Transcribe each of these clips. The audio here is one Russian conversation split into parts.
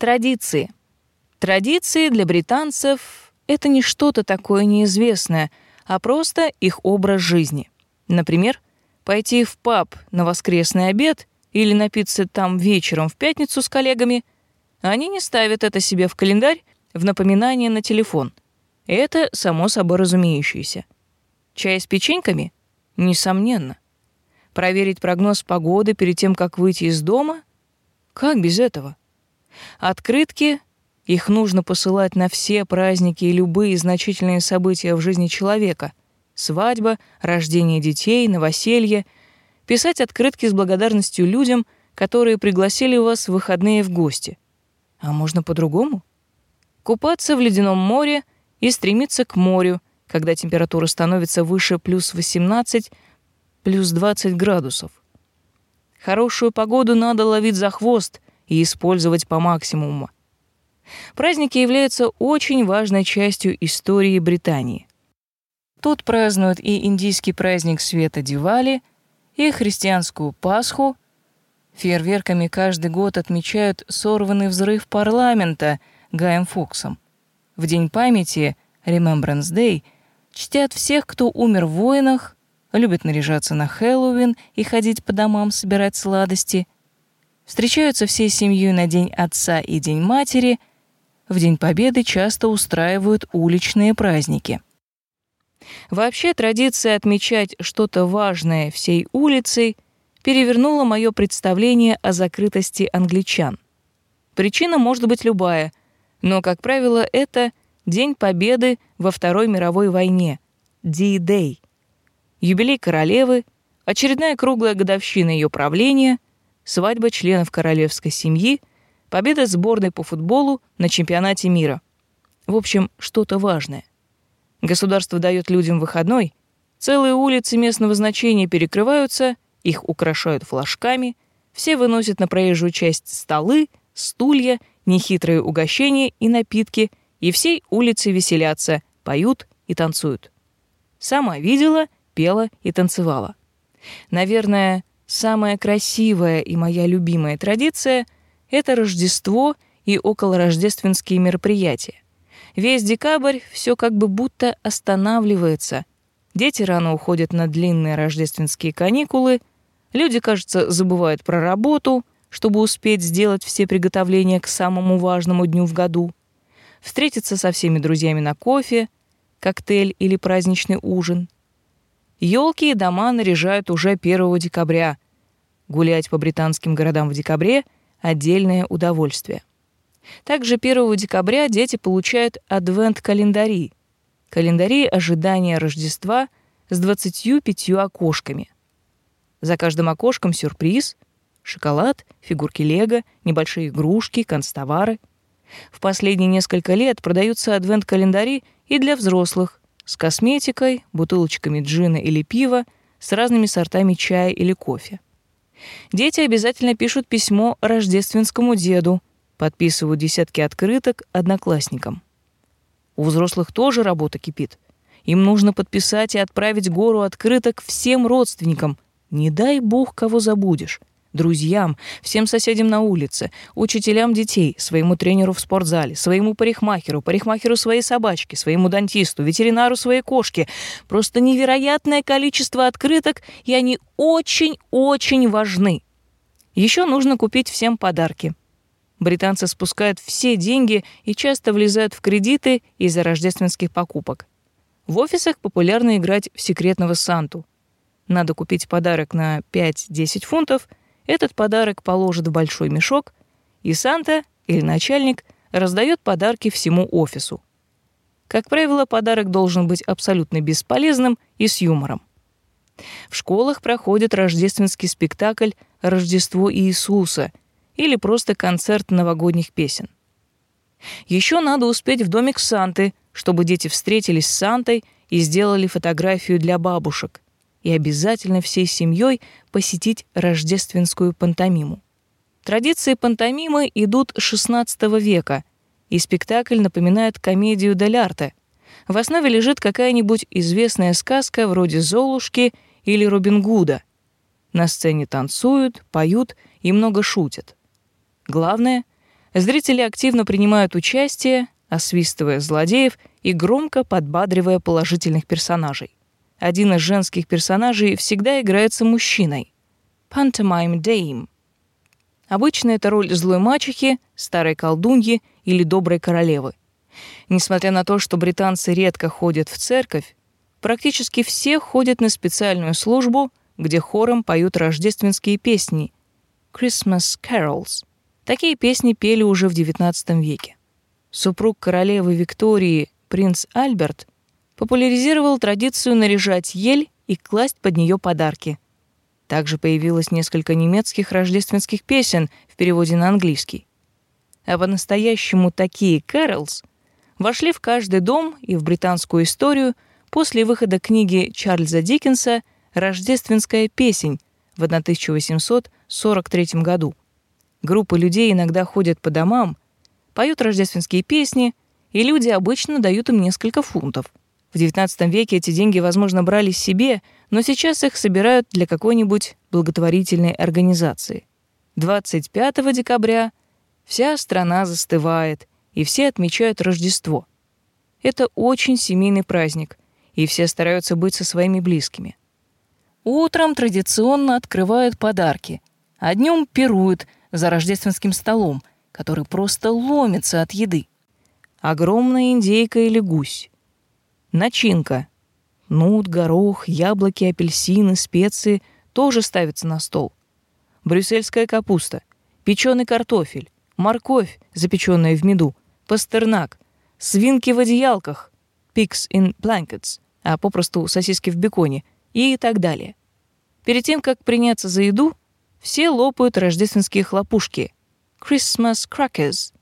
Традиции. Традиции для британцев — это не что-то такое неизвестное, а просто их образ жизни. Например, пойти в паб на воскресный обед или напиться там вечером в пятницу с коллегами, они не ставят это себе в календарь в напоминание на телефон. Это само собой разумеющееся. Чай с печеньками? Несомненно. Проверить прогноз погоды перед тем, как выйти из дома? Как без этого? Открытки их нужно посылать на все праздники и любые значительные события в жизни человека. Свадьба, рождение детей, новоселье. Писать открытки с благодарностью людям, которые пригласили вас в выходные в гости. А можно по-другому? Купаться в ледяном море и стремиться к морю, когда температура становится выше плюс 18, плюс 20 градусов. Хорошую погоду надо ловить за хвост и использовать по максимуму. Праздники являются очень важной частью истории Британии. Тут празднуют и индийский праздник света Дивали, и христианскую Пасху. Фейерверками каждый год отмечают сорванный взрыв парламента Гаем Фоксом. В День памяти, Remembrance Day, чтят всех, кто умер в войнах, любят наряжаться на Хэллоуин и ходить по домам собирать сладости, встречаются всей семьей на День отца и День матери, в День Победы часто устраивают уличные праздники. Вообще традиция отмечать что-то важное всей улицей перевернула мое представление о закрытости англичан. Причина может быть любая, но, как правило, это День Победы во Второй мировой войне, D-Day — юбилей королевы, очередная круглая годовщина ее правления, свадьба членов королевской семьи, победа сборной по футболу на чемпионате мира. В общем, что-то важное. Государство дает людям выходной, целые улицы местного значения перекрываются, их украшают флажками, все выносят на проезжую часть столы, стулья, нехитрые угощения и напитки, и всей улицы веселятся, поют и танцуют. Сама видела — пела и танцевала. Наверное, самая красивая и моя любимая традиция — это Рождество и околорождественские мероприятия. Весь декабрь все как бы будто останавливается. Дети рано уходят на длинные рождественские каникулы, люди, кажется, забывают про работу, чтобы успеть сделать все приготовления к самому важному дню в году, встретиться со всеми друзьями на кофе, коктейль или праздничный ужин — Елки и дома наряжают уже 1 декабря. Гулять по британским городам в декабре — отдельное удовольствие. Также 1 декабря дети получают адвент-календари. Календари ожидания Рождества с 25 окошками. За каждым окошком сюрприз — шоколад, фигурки лего, небольшие игрушки, констовары. В последние несколько лет продаются адвент-календари и для взрослых, с косметикой, бутылочками джина или пива, с разными сортами чая или кофе. Дети обязательно пишут письмо рождественскому деду, подписывают десятки открыток одноклассникам. У взрослых тоже работа кипит. Им нужно подписать и отправить гору открыток всем родственникам. Не дай бог, кого забудешь друзьям, всем соседям на улице, учителям детей, своему тренеру в спортзале, своему парикмахеру, парикмахеру своей собачки, своему дантисту, ветеринару своей кошки. Просто невероятное количество открыток, и они очень-очень важны. Еще нужно купить всем подарки. Британцы спускают все деньги и часто влезают в кредиты из-за рождественских покупок. В офисах популярно играть в секретного Санту. Надо купить подарок на 5-10 фунтов — этот подарок положит в большой мешок, и Санта или начальник раздает подарки всему офису. Как правило, подарок должен быть абсолютно бесполезным и с юмором. В школах проходит рождественский спектакль «Рождество Иисуса» или просто концерт новогодних песен. Еще надо успеть в домик Санты, чтобы дети встретились с Сантой и сделали фотографию для бабушек и обязательно всей семьей посетить рождественскую пантомиму. Традиции пантомимы идут с XVI века, и спектакль напоминает комедию дель арте. В основе лежит какая-нибудь известная сказка вроде «Золушки» или «Робин Гуда». На сцене танцуют, поют и много шутят. Главное, Зрители активно принимают участие, освистывая злодеев и громко подбадривая положительных персонажей. Один из женских персонажей всегда играется мужчиной. Pantomime Dame. Обычно это роль злой мачехи, старой колдуньи или доброй королевы. Несмотря на то, что британцы редко ходят в церковь, практически все ходят на специальную службу, где хором поют рождественские песни Christmas carols. Такие песни пели уже в XIX веке. Супруг королевы Виктории, принц Альберт, популяризировал традицию наряжать ель и класть под нее подарки. Также появилось несколько немецких рождественских песен в переводе на английский. А по-настоящему такие carols вошли в каждый дом и в британскую историю после выхода книги Чарльза Диккенса «Рождественская песень» в 1843 году. Группы людей иногда ходят по домам, поют рождественские песни, и люди обычно дают им несколько фунтов. В XIX веке эти деньги, возможно, брали себе, но сейчас их собирают для какой-нибудь благотворительной организации. 25 декабря вся страна застывает, и все отмечают Рождество. Это очень семейный праздник, и все стараются быть со своими близкими. Утром традиционно открывают подарки, а днем пируют за рождественским столом, который просто ломится от еды. Огромная индейка или гусь. Начинка. Нут, горох, яблоки, апельсины, специи тоже ставятся на стол. Брюссельская капуста, печеный картофель, морковь, запеченная в меду, пастернак, свинки в одеялках, pigs in blankets, а попросту сосиски в беконе и так далее. Перед тем, как приняться за еду, все лопают рождественские хлопушки Christmas crackers.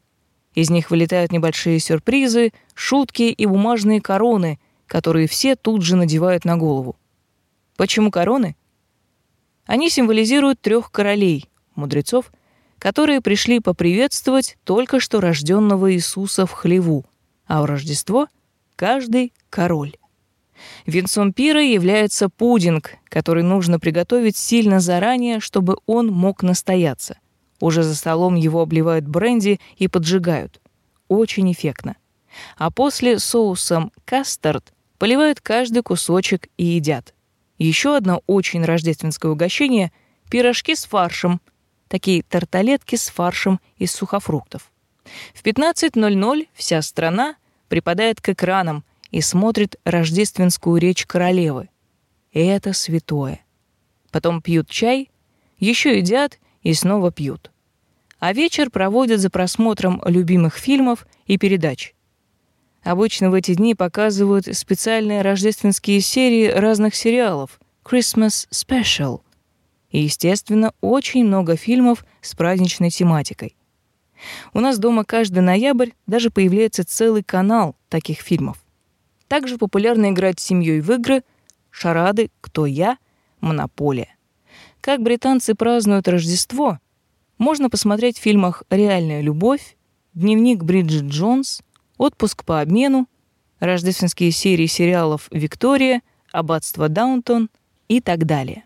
Из них вылетают небольшие сюрпризы, шутки и бумажные короны, которые все тут же надевают на голову. Почему короны? Они символизируют трех королей, мудрецов, которые пришли поприветствовать только что рожденного Иисуса в хлеву, а в Рождество — каждый король. Венцом пира является пудинг, который нужно приготовить сильно заранее, чтобы он мог настояться. Уже за столом его обливают бренди и поджигают. Очень эффектно. А после соусом кастард поливают каждый кусочек и едят. Еще одно очень рождественское угощение — пирожки с фаршем, такие тарталетки с фаршем из сухофруктов. В 15.00 вся страна припадает к экранам и смотрит рождественскую речь королевы. Это святое. Потом пьют чай, еще едят и снова пьют. А вечер проводят за просмотром любимых фильмов и передач. Обычно в эти дни показывают специальные рождественские серии разных сериалов Christmas Special. И, естественно, очень много фильмов с праздничной тематикой. У нас дома каждый ноябрь даже появляется целый канал таких фильмов. Также популярно играть с семьей в игры «Шарады», «Кто я?», «Монополия». Как британцы празднуют Рождество, можно посмотреть в фильмах «Реальная любовь», «Дневник Бриджит Джонс», «Отпуск по обмену», рождественские серии сериалов «Виктория», «Аббатство Даунтон» и так далее.